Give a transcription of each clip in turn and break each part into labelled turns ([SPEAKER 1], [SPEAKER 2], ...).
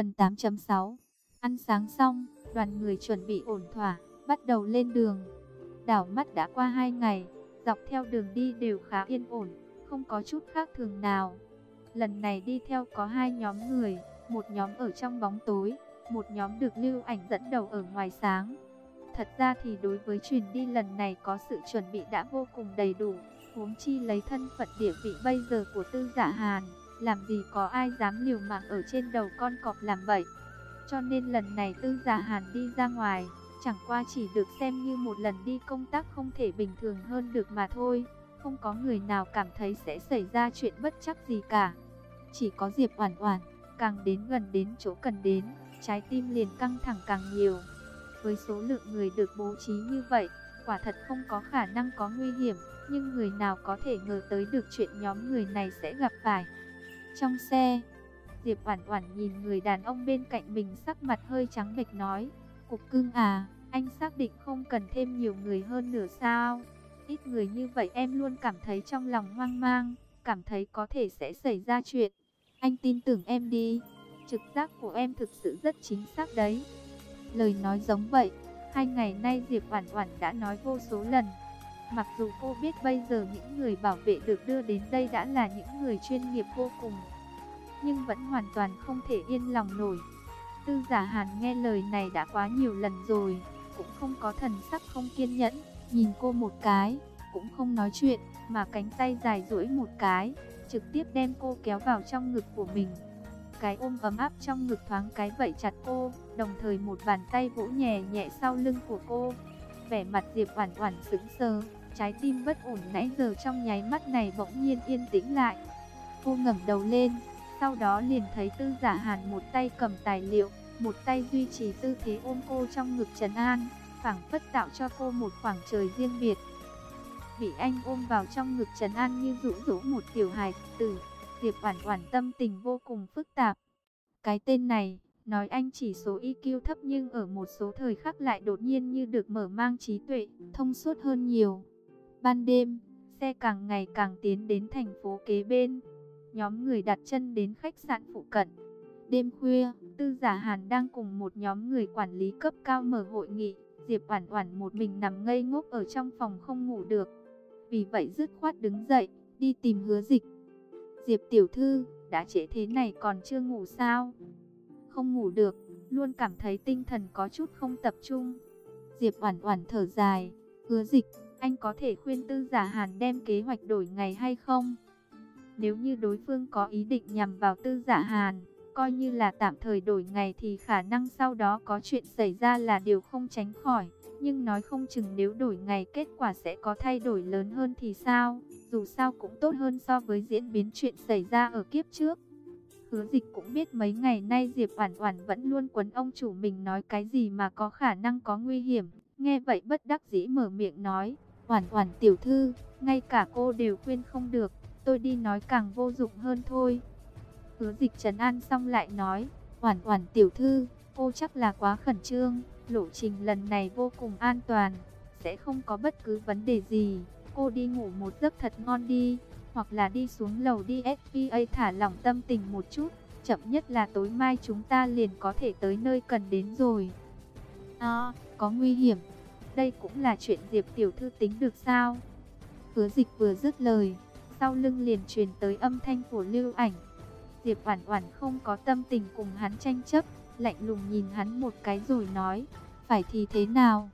[SPEAKER 1] Phần 8.6 Ăn sáng xong, đoàn người chuẩn bị ổn thỏa, bắt đầu lên đường. Đảo mắt đã qua hai ngày, dọc theo đường đi đều khá yên ổn, không có chút khác thường nào. Lần này đi theo có hai nhóm người, một nhóm ở trong bóng tối, một nhóm được lưu ảnh dẫn đầu ở ngoài sáng. Thật ra thì đối với chuyến đi lần này có sự chuẩn bị đã vô cùng đầy đủ, huống chi lấy thân phận địa vị bây giờ của tư giả Hàn, làm gì có ai dám liều mạng ở trên đầu con cọp làm vậy. Cho nên lần này tư giả Hàn đi ra ngoài, chẳng qua chỉ được xem như một lần đi công tác không thể bình thường hơn được mà thôi. Không có người nào cảm thấy sẽ xảy ra chuyện bất chắc gì cả. Chỉ có Diệp Oản Oản, càng đến gần đến chỗ cần đến, trái tim liền căng thẳng càng nhiều. Với số lượng người được bố trí như vậy, quả thật không có khả năng có nguy hiểm, nhưng người nào có thể ngờ tới được chuyện nhóm người này sẽ gặp phải. Trong xe, Diệp Oản Oản nhìn người đàn ông bên cạnh mình sắc mặt hơi trắng bệch nói, "Cục cưng à, anh xác định không cần thêm nhiều người hơn nữa sao? Ít người như vậy em luôn cảm thấy trong lòng hoang mang, cảm thấy có thể sẽ xảy ra chuyện. Anh tin tưởng em đi, trực giác của em thực sự rất chính xác đấy." Lời nói giống vậy, hai ngày nay Diệp Oản Oản đã nói vô số lần. Mặc dù cô biết bây giờ những người bảo vệ được đưa đến đây đã là những người chuyên nghiệp vô cùng, nhưng vẫn hoàn toàn không thể yên lòng nổi. Tư giả Hàn nghe lời này đã quá nhiều lần rồi, cũng không có thần sắc không kiên nhẫn, nhìn cô một cái, cũng không nói chuyện, mà cánh tay dài duỗi một cái, trực tiếp đem cô kéo vào trong ngực của mình. Cái ôm ấm áp trong ngực thoáng cái vẫy chặt cô, đồng thời một bàn tay vỗ nhẹ nhẹ sau lưng của cô. Vẻ mặt Diệp Oản Oản sững sờ, trái tim bất ổn nãy giờ trong nháy mắt này bỗng nhiên yên tĩnh lại. Cô ngẩng đầu lên, sau đó liền thấy Tư Giả Hàn một tay cầm tài liệu, một tay duy trì tư thế ôm cô trong ngực trấn an, phảng phất tạo cho cô một khoảng trời riêng biệt. Bị anh ôm vào trong ngực trấn an như dụ dỗ một tiểu hài tử, Diệp Oản Oản tâm tình vô cùng phức tạp. Cái tên này, nói anh chỉ số IQ thấp nhưng ở một số thời khắc lại đột nhiên như được mở mang trí tuệ, thông suốt hơn nhiều. Ban đêm, xe càng ngày càng tiến đến thành phố kế bên. Nhóm người đặt chân đến khách sạn phụ cận. Đêm khuya, Tư Giả Hàn đang cùng một nhóm người quản lý cấp cao mở hội nghị. Diệp Oản Oản một mình nằm ngây ngốc ở trong phòng không ngủ được. Vì vậy dứt khoát đứng dậy, đi tìm Hứa Dịch. Diệp tiểu thư, đã trễ thế này còn chưa ngủ sao? Không ngủ được, luôn cảm thấy tinh thần có chút không tập trung. Diệp Oản Oản thở dài, "Hứa Dịch, anh có thể khuyên Tư Giả Hàn đem kế hoạch đổi ngày hay không?" Nếu như đối phương có ý định nhằm vào Tư Giả Hàn, coi như là tạm thời đổi ngày thì khả năng sau đó có chuyện xảy ra là điều không tránh khỏi. Nhưng nói không chừng nếu đổi ngày kết quả sẽ có thay đổi lớn hơn thì sao? Dù sao cũng tốt hơn so với diễn biến chuyện xảy ra ở kiếp trước. Hứa dịch cũng biết mấy ngày nay Diệp Oản Oản vẫn luôn quấn ông chủ mình nói cái gì mà có khả năng có nguy hiểm. Nghe vậy bất đắc dĩ mở miệng nói, Oản Oản tiểu thư, ngay cả cô đều khuyên không được, tôi đi nói càng vô dụng hơn thôi. Hứa dịch trấn an xong lại nói, Oản Oản tiểu thư, cô chắc là quá khẩn trương, lộ trình lần này vô cùng an toàn, sẽ không có bất cứ vấn đề gì. Cô đi ngủ một giấc thật ngon đi, hoặc là đi xuống lầu đi SPA thả lỏng tâm tình một chút, chậm nhất là tối mai chúng ta liền có thể tới nơi cần đến rồi. À, có nguy hiểm. Đây cũng là chuyện Diệp tiểu thư tính được sao? Hứa dịch vừa dứt lời, sau lưng liền truyền tới âm thanh của Lưu Ảnh. Diệp Oản Oản không có tâm tình cùng hắn tranh chấp, lạnh lùng nhìn hắn một cái rồi nói, "Phải thì thế nào?"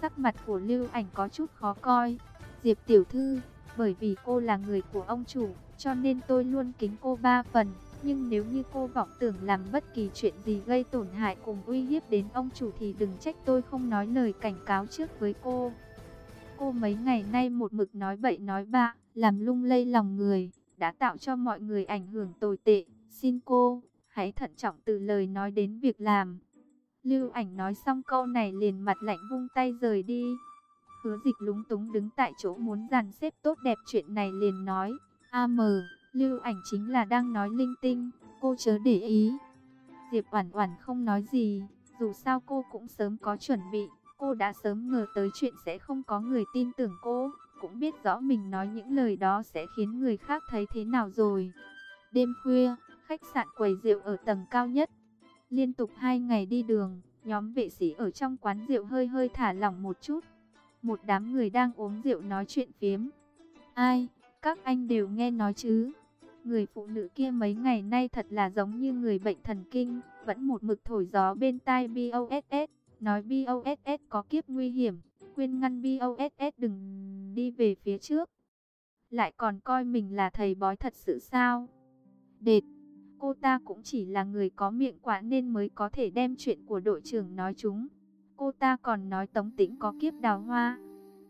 [SPEAKER 1] Sắc mặt của Lưu Ảnh có chút khó coi. "Diệp tiểu thư, bởi vì cô là người của ông chủ, cho nên tôi luôn kính cô ba phần, nhưng nếu như cô vọng tưởng làm bất kỳ chuyện gì gây tổn hại cùng uy hiếp đến ông chủ thì đừng trách tôi không nói lời cảnh cáo trước với cô." Cô mấy ngày nay một mực nói bậy nói bạ, làm lung lay lòng người, đã tạo cho mọi người ảnh hưởng tồi tệ. Xin cô, hãy thận trọng từ lời nói đến việc làm. Lưu ảnh nói xong câu này liền mặt lạnh vung tay rời đi. Hứa dịch lúng túng đứng tại chỗ muốn dàn xếp tốt đẹp chuyện này liền nói. a mờ lưu ảnh chính là đang nói linh tinh, cô chớ để ý. Diệp Oản Oản không nói gì, dù sao cô cũng sớm có chuẩn bị, cô đã sớm ngờ tới chuyện sẽ không có người tin tưởng cô cũng biết rõ mình nói những lời đó sẽ khiến người khác thấy thế nào rồi. Đêm khuya, khách sạn quầy rượu ở tầng cao nhất. Liên tục hai ngày đi đường, nhóm vệ sĩ ở trong quán rượu hơi hơi thả lỏng một chút. Một đám người đang uống rượu nói chuyện phiếm. Ai, các anh đều nghe nói chứ. Người phụ nữ kia mấy ngày nay thật là giống như người bệnh thần kinh, vẫn một mực thổi gió bên tai BOSS, nói BOSS có kiếp nguy hiểm, khuyên ngăn BOSS đừng đi về phía trước. Lại còn coi mình là thầy bói thật sự sao? Đệt, cô ta cũng chỉ là người có miệng quả nên mới có thể đem chuyện của đội trưởng nói chúng. Cô ta còn nói Tống Tĩnh có kiếp đào hoa.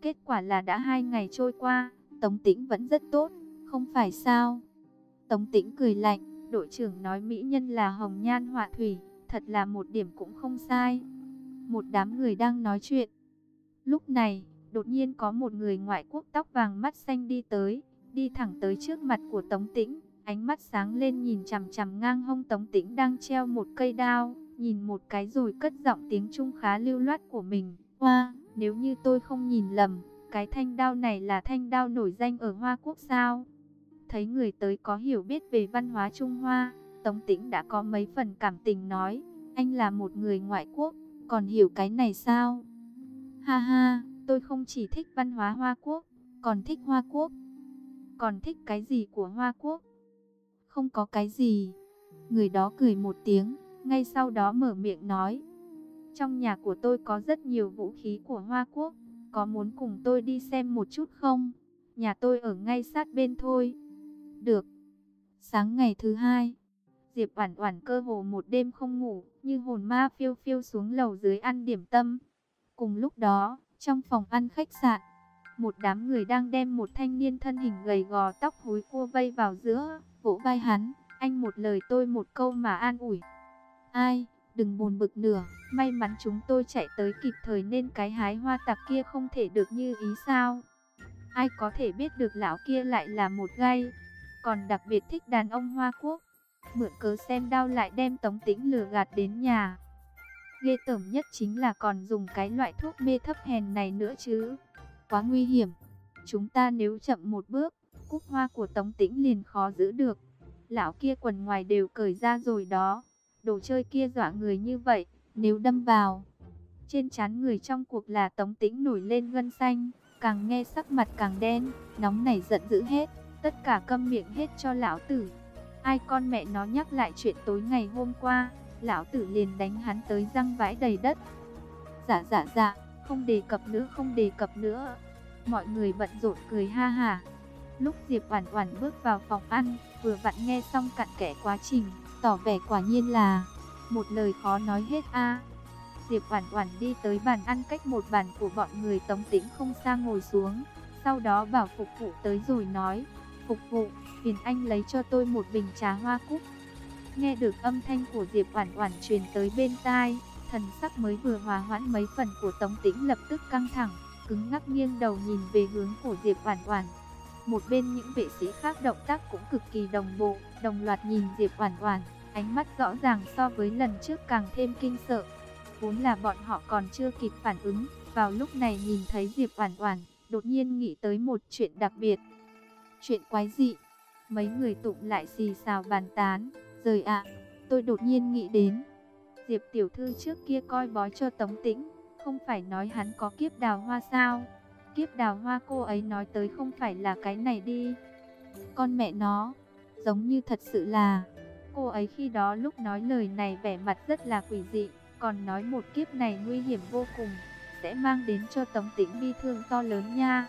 [SPEAKER 1] Kết quả là đã hai ngày trôi qua, Tống Tĩnh vẫn rất tốt, không phải sao? Tống Tĩnh cười lạnh, đội trưởng nói mỹ nhân là hồng nhan họa thủy, thật là một điểm cũng không sai. Một đám người đang nói chuyện. Lúc này, đột nhiên có một người ngoại quốc tóc vàng mắt xanh đi tới, đi thẳng tới trước mặt của Tống Tĩnh, ánh mắt sáng lên nhìn chằm chằm ngang hông Tống Tĩnh đang treo một cây đao, nhìn một cái rồi cất giọng tiếng Trung khá lưu loát của mình. Hoa, nếu như tôi không nhìn lầm, cái thanh đao này là thanh đao nổi danh ở Hoa Quốc sao? Thấy người tới có hiểu biết về văn hóa Trung Hoa, Tống Tĩnh đã có mấy phần cảm tình nói, anh là một người ngoại quốc, còn hiểu cái này sao? Ha ha, tôi không chỉ thích văn hóa Hoa Quốc, còn thích Hoa Quốc. Còn thích cái gì của Hoa Quốc? Không có cái gì. Người đó cười một tiếng, ngay sau đó mở miệng nói. Trong nhà của tôi có rất nhiều vũ khí của Hoa Quốc, có muốn cùng tôi đi xem một chút không? Nhà tôi ở ngay sát bên thôi. Được. Sáng ngày thứ hai, Diệp Oản Oản cơ hồ một đêm không ngủ, như hồn ma phiêu phiêu xuống lầu dưới ăn điểm tâm. Cùng lúc đó, trong phòng ăn khách sạn, một đám người đang đem một thanh niên thân hình gầy gò tóc húi cua vây vào giữa, vỗ vai hắn, anh một lời tôi một câu mà an ủi. Ai, đừng buồn bực nửa, may mắn chúng tôi chạy tới kịp thời nên cái hái hoa tặc kia không thể được như ý sao. Ai có thể biết được lão kia lại là một gai, còn đặc biệt thích đàn ông Hoa Quốc. Mượn cớ xem đau lại đem tống tĩnh lừa gạt đến nhà. Ghê tởm nhất chính là còn dùng cái loại thuốc mê thấp hèn này nữa chứ. Quá nguy hiểm. Chúng ta nếu chậm một bước, cúc hoa của tống tĩnh liền khó giữ được. Lão kia quần ngoài đều cởi ra rồi đó. Đồ chơi kia dọa người như vậy, nếu đâm vào. Trên trán người trong cuộc là tống tĩnh nổi lên gân xanh, càng nghe sắc mặt càng đen, nóng nảy giận dữ hết. Tất cả câm miệng hết cho lão tử. Ai con mẹ nó nhắc lại chuyện tối ngày hôm qua, lão tử liền đánh hắn tới răng vãi đầy đất. Dạ dạ dạ, không đề cập nữa không đề cập nữa. Mọi người bận rộn cười ha ha. Lúc Diệp Oản Oản bước vào phòng ăn, vừa vặn nghe xong cặn kẽ quá trình, tỏ vẻ quả nhiên là một lời khó nói hết a. Diệp Oản Oản đi tới bàn ăn cách một bàn của bọn người Tống Tĩnh không xa ngồi xuống, sau đó bảo phục vụ tới rồi nói: "Phục vụ, phiền anh lấy cho tôi một bình trà hoa cúc." Nghe được âm thanh của Diệp Oản Oản truyền tới bên tai, thần sắc mới vừa hòa hoãn mấy phần của Tống Tĩnh lập tức căng thẳng, cứng ngắc nghiêng đầu nhìn về hướng của Diệp Oản Oản. Một bên những vệ sĩ khác động tác cũng cực kỳ đồng bộ, đồng loạt nhìn Diệp Oản Oản, ánh mắt rõ ràng so với lần trước càng thêm kinh sợ. Vốn là bọn họ còn chưa kịp phản ứng, vào lúc này nhìn thấy Diệp Oản Oản, đột nhiên nghĩ tới một chuyện đặc biệt. Chuyện quái dị. Mấy người tụng lại xì xào bàn tán, "Rời ạ, tôi đột nhiên nghĩ đến, Diệp tiểu thư trước kia coi bói cho Tống Tĩnh, không phải nói hắn có kiếp đào hoa sao?" Kiếp đào hoa cô ấy nói tới không phải là cái này đi. Con mẹ nó, giống như thật sự là, cô ấy khi đó lúc nói lời này vẻ mặt rất là quỷ dị, còn nói một kiếp này nguy hiểm vô cùng, sẽ mang đến cho Tống Tĩnh bi thương to lớn nha.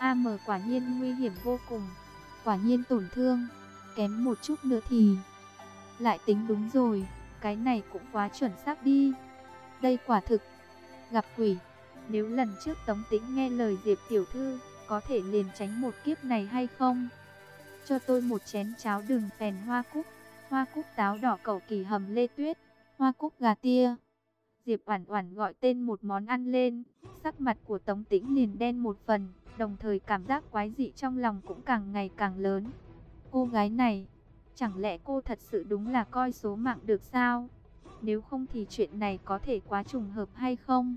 [SPEAKER 1] AM quả nhiên nguy hiểm vô cùng, quả nhiên tổn thương, kém một chút nữa thì lại tính đúng rồi, cái này cũng quá chuẩn xác đi. Đây quả thực gặp quỷ. Nếu lần trước Tống Tĩnh nghe lời Diệp Tiểu Thư, có thể liền tránh một kiếp này hay không? Cho tôi một chén cháo đường phèn hoa cúc, hoa cúc táo đỏ cầu kỳ hầm lê tuyết, hoa cúc gà tia. Diệp Oản Oản gọi tên một món ăn lên, sắc mặt của Tống Tĩnh liền đen một phần, đồng thời cảm giác quái dị trong lòng cũng càng ngày càng lớn. Cô gái này, chẳng lẽ cô thật sự đúng là coi số mạng được sao? Nếu không thì chuyện này có thể quá trùng hợp hay không?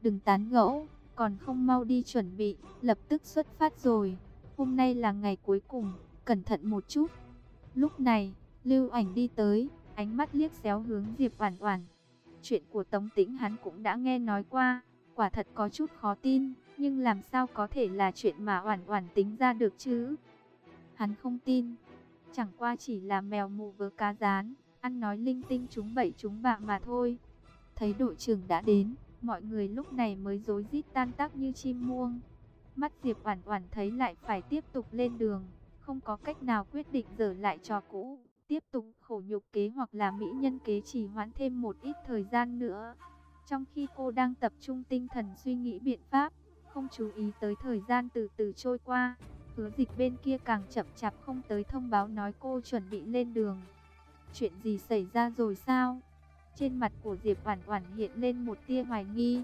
[SPEAKER 1] Đừng tán gẫu, còn không mau đi chuẩn bị, lập tức xuất phát rồi. Hôm nay là ngày cuối cùng, cẩn thận một chút. Lúc này, Lưu Ảnh đi tới, ánh mắt liếc xéo hướng Diệp Oản Oản. Chuyện của Tống Tĩnh hắn cũng đã nghe nói qua, quả thật có chút khó tin, nhưng làm sao có thể là chuyện mà Oản Oản tính ra được chứ? Hắn không tin, chẳng qua chỉ là mèo mù vớ cá rán, ăn nói linh tinh chúng bậy chúng bạ mà thôi. Thấy đội trưởng đã đến, mọi người lúc này mới rối rít tan tác như chim muông. Mắt Diệp Oản Oản thấy lại phải tiếp tục lên đường, không có cách nào quyết định dở lại trò cũ, tiếp tục khổ nhục kế hoặc là mỹ nhân kế trì hoãn thêm một ít thời gian nữa. Trong khi cô đang tập trung tinh thần suy nghĩ biện pháp, không chú ý tới thời gian từ từ trôi qua, hứa dịch bên kia càng chậm chạp không tới thông báo nói cô chuẩn bị lên đường. Chuyện gì xảy ra rồi sao? Trên mặt của Diệp Oản Oản hiện lên một tia hoài nghi.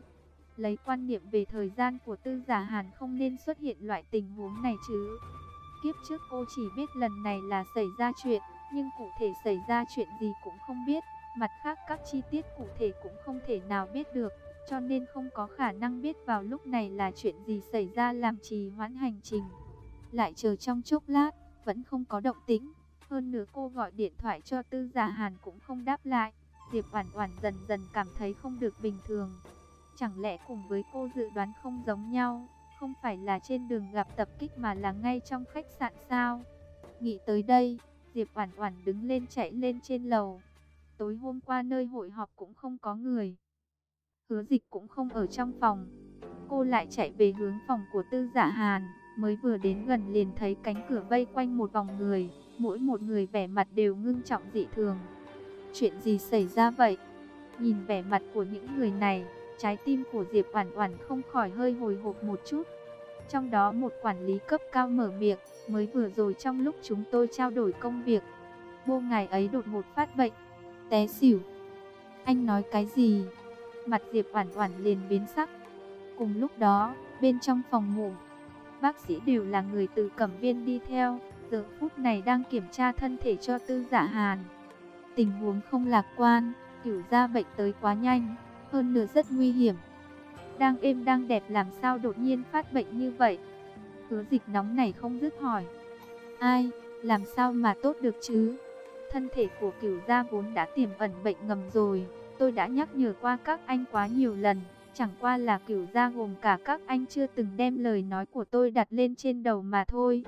[SPEAKER 1] Lấy quan niệm về thời gian của Tư Giả Hàn không nên xuất hiện loại tình huống này chứ. Kiếp trước cô chỉ biết lần này là xảy ra chuyện, nhưng cụ thể xảy ra chuyện gì cũng không biết. Mặt khác các chi tiết cụ thể cũng không thể nào biết được, cho nên không có khả năng biết vào lúc này là chuyện gì xảy ra làm trì hoãn hành trình. Lại chờ trong chốc lát, vẫn không có động tĩnh. Hơn nữa cô gọi điện thoại cho Tư Giả Hàn cũng không đáp lại. Diệp Oản Oản dần dần cảm thấy không được bình thường. Chẳng lẽ cùng với cô dự đoán không giống nhau, không phải là trên đường gặp tập kích mà là ngay trong khách sạn sao? Nghĩ tới đây, Diệp Oản Oản đứng lên chạy lên trên lầu. Tối hôm qua nơi hội họp cũng không có người. Hứa Dịch cũng không ở trong phòng. Cô lại chạy về hướng phòng của Tư Giả Hàn, mới vừa đến gần liền thấy cánh cửa vây quanh một vòng người, mỗi một người vẻ mặt đều ngưng trọng dị thường. Chuyện gì xảy ra vậy? Nhìn vẻ mặt của những người này, trái tim của Diệp Oản Oản không khỏi hơi hồi hộp một chút. Trong đó một quản lý cấp cao mở miệng, mới vừa rồi trong lúc chúng tôi trao đổi công việc, bô ngài ấy đột ngột phát bệnh, té xỉu. Anh nói cái gì? Mặt Diệp Oản Oản liền biến sắc. Cùng lúc đó, bên trong phòng ngủ, bác sĩ đều là người từ Cẩm Viên đi theo, giờ phút này đang kiểm tra thân thể cho Tư Dạ Hàn. Tình huống không lạc quan, cửu gia bệnh tới quá nhanh, hơn nữa rất nguy hiểm. Đang êm đang đẹp làm sao đột nhiên phát bệnh như vậy? Hứa dịch nóng này không dứt hỏi. Ai, làm sao mà tốt được chứ? Thân thể của cửu gia vốn đã tiềm ẩn bệnh ngầm rồi. Tôi đã nhắc nhở qua các anh quá nhiều lần. Chẳng qua là cửu gia gồm cả các anh chưa từng đem lời nói của tôi đặt lên trên đầu mà thôi.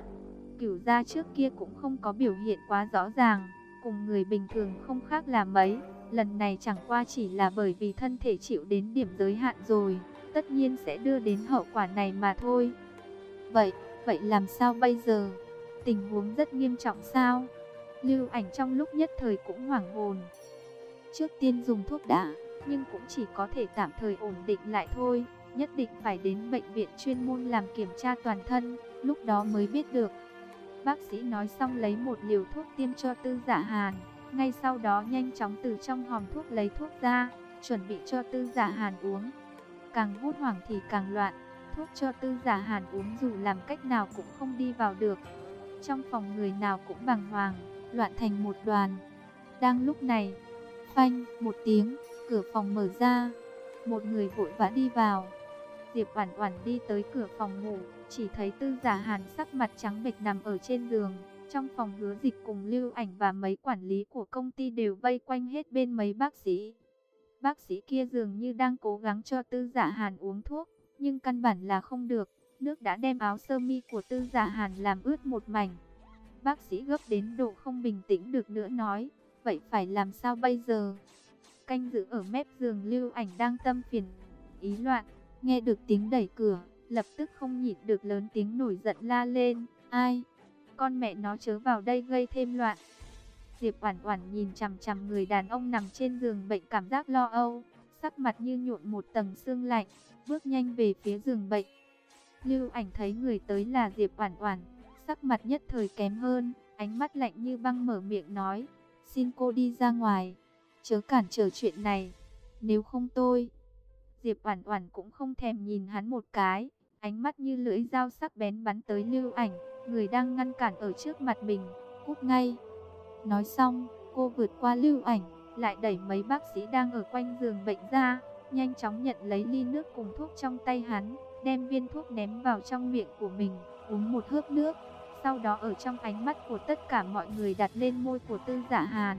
[SPEAKER 1] Cửu gia trước kia cũng không có biểu hiện quá rõ ràng cùng người bình thường không khác là mấy. Lần này chẳng qua chỉ là bởi vì thân thể chịu đến điểm giới hạn rồi, tất nhiên sẽ đưa đến hậu quả này mà thôi. Vậy, vậy làm sao bây giờ? Tình huống rất nghiêm trọng sao? Lưu ảnh trong lúc nhất thời cũng hoảng hồn. Trước tiên dùng thuốc đã, nhưng cũng chỉ có thể tạm thời ổn định lại thôi. Nhất định phải đến bệnh viện chuyên môn làm kiểm tra toàn thân, lúc đó mới biết được. Bác sĩ nói xong lấy một liều thuốc tiêm cho tư giả hàn. Ngay sau đó nhanh chóng từ trong hòm thuốc lấy thuốc ra, chuẩn bị cho tư giả hàn uống. Càng hút hoảng thì càng loạn, thuốc cho tư giả hàn uống dù làm cách nào cũng không đi vào được. Trong phòng người nào cũng bàng hoàng, loạn thành một đoàn. Đang lúc này, phanh, một tiếng, cửa phòng mở ra, một người vội vã đi vào. Diệp Oản Oản đi tới cửa phòng ngủ, chỉ thấy Tư Giả Hàn sắc mặt trắng bệch nằm ở trên giường. Trong phòng hứa dịch cùng Lưu Ảnh và mấy quản lý của công ty đều vây quanh hết bên mấy bác sĩ. Bác sĩ kia dường như đang cố gắng cho Tư Giả Hàn uống thuốc, nhưng căn bản là không được. Nước đã đem áo sơ mi của Tư Giả Hàn làm ướt một mảnh. Bác sĩ gấp đến độ không bình tĩnh được nữa nói, vậy phải làm sao bây giờ? Canh giữ ở mép giường Lưu Ảnh đang tâm phiền, ý loạn, nghe được tiếng đẩy cửa, lập tức không nhịn được lớn tiếng nổi giận la lên, ai? Con mẹ nó chớ vào đây gây thêm loạn. Diệp Oản Oản nhìn chằm chằm người đàn ông nằm trên giường bệnh cảm giác lo âu, sắc mặt như nhuộm một tầng sương lạnh, bước nhanh về phía giường bệnh. Lưu Ảnh thấy người tới là Diệp Oản Oản, sắc mặt nhất thời kém hơn, ánh mắt lạnh như băng mở miệng nói, "Xin cô đi ra ngoài, chớ cản trở chuyện này, nếu không tôi." Diệp Oản Oản cũng không thèm nhìn hắn một cái, ánh mắt như lưỡi dao sắc bén bắn tới Lưu Ảnh, người đang ngăn cản ở trước mặt mình, cút ngay. Nói xong, cô vượt qua Lưu Ảnh, lại đẩy mấy bác sĩ đang ở quanh giường bệnh ra, nhanh chóng nhận lấy ly nước cùng thuốc trong tay hắn, đem viên thuốc ném vào trong miệng của mình, uống một hớp nước. Sau đó ở trong ánh mắt của tất cả mọi người đặt lên môi của Tư Giả Hàn.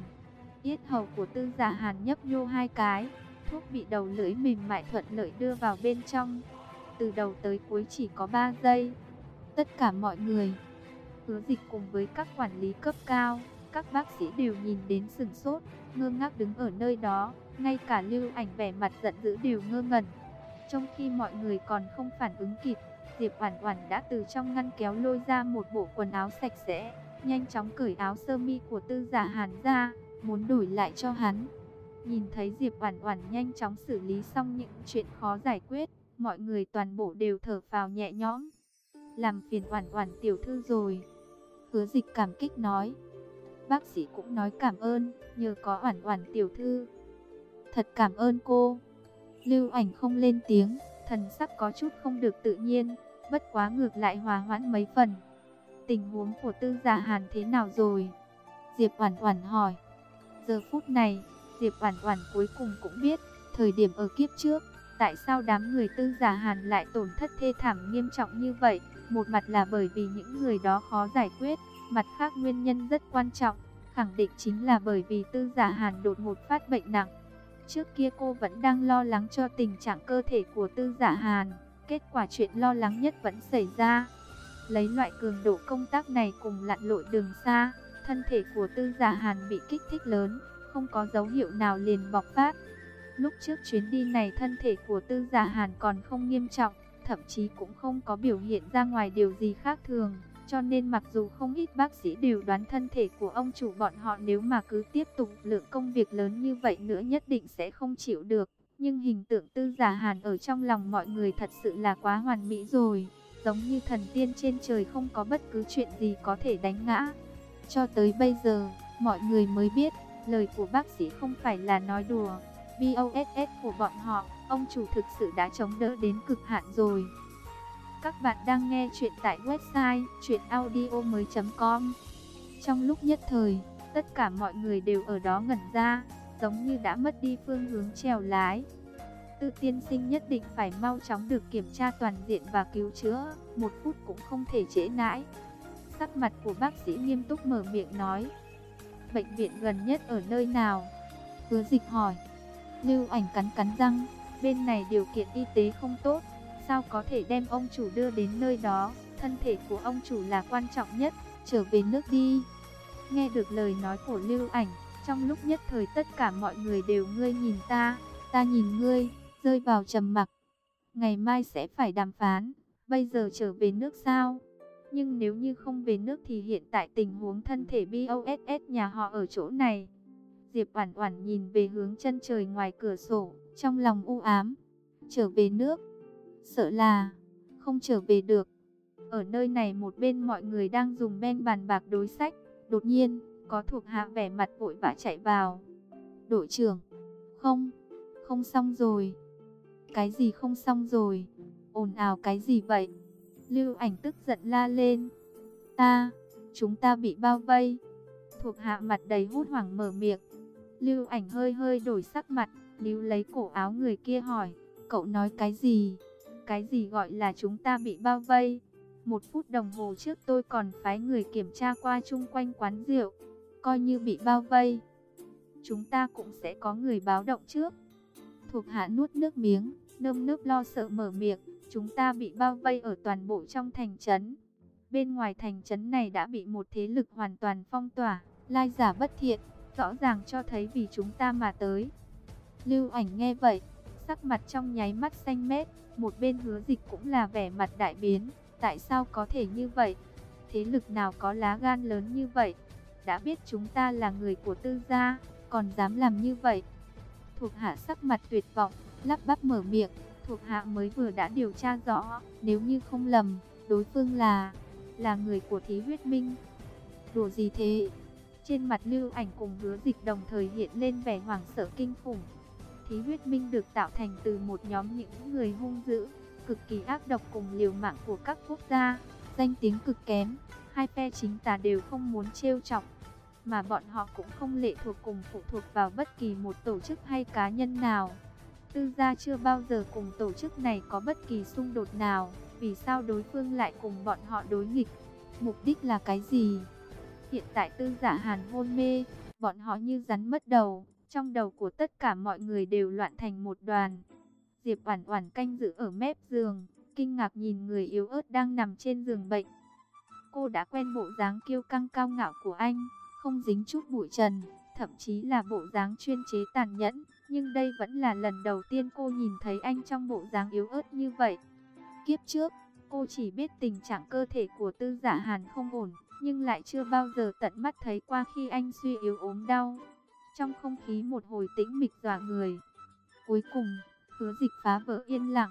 [SPEAKER 1] Yết hầu của tư giả hàn nhấp nhô hai cái, thuốc bị đầu lưỡi mềm mại thuận lợi đưa vào bên trong. Từ đầu tới cuối chỉ có 3 giây. Tất cả mọi người, hứa dịch cùng với các quản lý cấp cao, các bác sĩ đều nhìn đến sừng sốt, ngơ ngác đứng ở nơi đó, ngay cả lưu ảnh vẻ mặt giận dữ đều ngơ ngẩn. Trong khi mọi người còn không phản ứng kịp, Diệp Oản Oản đã từ trong ngăn kéo lôi ra một bộ quần áo sạch sẽ, nhanh chóng cởi áo sơ mi của Tư Giả Hàn ra, muốn đổi lại cho hắn. Nhìn thấy Diệp Oản Oản nhanh chóng xử lý xong những chuyện khó giải quyết, mọi người toàn bộ đều thở phào nhẹ nhõm. Làm phiền Oản Oản tiểu thư rồi. Hứa Dịch cảm kích nói. Bác sĩ cũng nói cảm ơn, nhờ có Oản Oản tiểu thư. Thật cảm ơn cô. Lưu Ảnh không lên tiếng, thần sắc có chút không được tự nhiên, bất quá ngược lại hòa hoãn mấy phần. Tình huống của Tư Giả Hàn thế nào rồi? Diệp Oản Oản hỏi. Giờ phút này, Diệp Oản Oản cuối cùng cũng biết, thời điểm ở kiếp trước, tại sao đám người Tư Giả Hàn lại tổn thất thê thảm nghiêm trọng như vậy? Một mặt là bởi vì những người đó khó giải quyết, mặt khác nguyên nhân rất quan trọng, khẳng định chính là bởi vì Tư Giả Hàn đột ngột phát bệnh nặng. Trước kia cô vẫn đang lo lắng cho tình trạng cơ thể của Tư Giả Hàn, kết quả chuyện lo lắng nhất vẫn xảy ra. Lấy loại cường độ công tác này cùng lặn lội đường xa, thân thể của Tư Giả Hàn bị kích thích lớn, không có dấu hiệu nào liền bộc phát. Lúc trước chuyến đi này thân thể của Tư Giả Hàn còn không nghiêm trọng, thậm chí cũng không có biểu hiện ra ngoài điều gì khác thường. Cho nên mặc dù không ít bác sĩ đều đoán thân thể của ông chủ bọn họ nếu mà cứ tiếp tục lượng công việc lớn như vậy nữa nhất định sẽ không chịu được. Nhưng hình tượng tư giả hàn ở trong lòng mọi người thật sự là quá hoàn mỹ rồi. Giống như thần tiên trên trời không có bất cứ chuyện gì có thể đánh ngã. Cho tới bây giờ, mọi người mới biết, lời của bác sĩ không phải là nói đùa. BOSS của bọn họ, ông chủ thực sự đã chống đỡ đến cực hạn rồi. Các bạn đang nghe chuyện tại website chuyenaudio.com Trong lúc nhất thời, tất cả mọi người đều ở đó ngẩn ra, giống như đã mất đi phương hướng trèo lái. Tư tiên sinh nhất định phải mau chóng được kiểm tra toàn diện và cứu chữa, một phút cũng không thể trễ nãi. Sắc mặt của bác sĩ nghiêm túc mở miệng nói. Bệnh viện gần nhất ở nơi nào? Hứa dịch hỏi. Lưu ảnh cắn cắn răng, bên này điều kiện y tế không tốt, sao có thể đem ông chủ đưa đến nơi đó, thân thể của ông chủ là quan trọng nhất, trở về nước đi. Nghe được lời nói của lưu ảnh, trong lúc nhất thời tất cả mọi người đều ngươi nhìn ta, ta nhìn ngươi, rơi vào trầm mặc. Ngày mai sẽ phải đàm phán, bây giờ trở về nước sao? Nhưng nếu như không về nước thì hiện tại tình huống thân thể BOSS nhà họ ở chỗ này. Diệp Oản Oản nhìn về hướng chân trời ngoài cửa sổ, trong lòng u ám. Trở về nước, sợ là không trở về được. Ở nơi này một bên mọi người đang dùng men bàn bạc đối sách, đột nhiên có thuộc hạ vẻ mặt vội vã chạy vào. "Đội trưởng, không, không xong rồi." "Cái gì không xong rồi? Ồn ào cái gì vậy?" Lưu Ảnh tức giận la lên. "Ta, chúng ta bị bao vây." Thuộc hạ mặt đầy hốt hoảng mở miệng. Lưu Ảnh hơi hơi đổi sắc mặt, níu lấy cổ áo người kia hỏi, "Cậu nói cái gì?" Cái gì gọi là chúng ta bị bao vây? Một phút đồng hồ trước tôi còn phái người kiểm tra qua chung quanh quán rượu, coi như bị bao vây. Chúng ta cũng sẽ có người báo động trước. Thuộc hạ nuốt nước miếng, nơm nớp lo sợ mở miệng, chúng ta bị bao vây ở toàn bộ trong thành trấn. Bên ngoài thành trấn này đã bị một thế lực hoàn toàn phong tỏa, lai giả bất thiện, rõ ràng cho thấy vì chúng ta mà tới. Lưu ảnh nghe vậy, sắc mặt trong nháy mắt xanh mét, một bên hứa dịch cũng là vẻ mặt đại biến, tại sao có thể như vậy? Thế lực nào có lá gan lớn như vậy? Đã biết chúng ta là người của tư gia, còn dám làm như vậy? Thuộc hạ sắc mặt tuyệt vọng, lắp bắp mở miệng, thuộc hạ mới vừa đã điều tra rõ, nếu như không lầm, đối phương là, là người của thí huyết minh. Đùa gì thế? Trên mặt lưu ảnh cùng hứa dịch đồng thời hiện lên vẻ hoảng sợ kinh khủng. Thí huyết minh được tạo thành từ một nhóm những người hung dữ, cực kỳ ác độc cùng liều mạng của các quốc gia, danh tiếng cực kém, hai phe chính tà đều không muốn trêu chọc, mà bọn họ cũng không lệ thuộc cùng phụ thuộc vào bất kỳ một tổ chức hay cá nhân nào. Tư gia chưa bao giờ cùng tổ chức này có bất kỳ xung đột nào, vì sao đối phương lại cùng bọn họ đối nghịch? Mục đích là cái gì? Hiện tại tư giả hàn hôn mê, Bọn họ như rắn mất đầu, trong đầu của tất cả mọi người đều loạn thành một đoàn. Diệp Oản Oản canh giữ ở mép giường, kinh ngạc nhìn người yếu ớt đang nằm trên giường bệnh. Cô đã quen bộ dáng kiêu căng cao ngạo của anh, không dính chút bụi trần, thậm chí là bộ dáng chuyên chế tàn nhẫn, nhưng đây vẫn là lần đầu tiên cô nhìn thấy anh trong bộ dáng yếu ớt như vậy. Kiếp trước, cô chỉ biết tình trạng cơ thể của Tư dạ Hàn không ổn, nhưng lại chưa bao giờ tận mắt thấy qua khi anh suy yếu ốm đau. Trong không khí một hồi tĩnh mịch dọa người. Cuối cùng, Hứa Dịch phá vỡ yên lặng.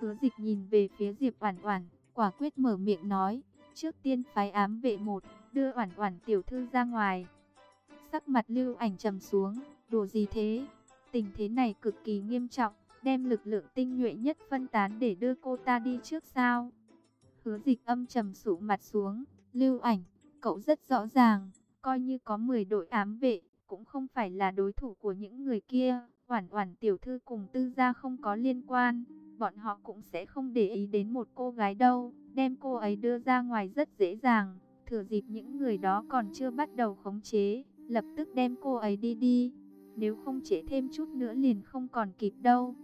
[SPEAKER 1] Hứa Dịch nhìn về phía Diệp Oản Oản, quả quyết mở miệng nói, trước tiên phái ám vệ một, đưa Oản Oản tiểu thư ra ngoài. Sắc mặt Lưu Ảnh trầm xuống, đồ gì thế? Tình thế này cực kỳ nghiêm trọng, đem lực lượng tinh nhuệ nhất phân tán để đưa cô ta đi trước sao? Hứa Dịch âm trầm sụ mặt xuống, Lưu Ảnh, cậu rất rõ ràng, coi như có 10 đội ám vệ, cũng không phải là đối thủ của những người kia. Oản Oản tiểu thư cùng Tư gia không có liên quan, bọn họ cũng sẽ không để ý đến một cô gái đâu, đem cô ấy đưa ra ngoài rất dễ dàng, thừa dịp những người đó còn chưa bắt đầu khống chế, lập tức đem cô ấy đi đi. Nếu không chế thêm chút nữa liền không còn kịp đâu.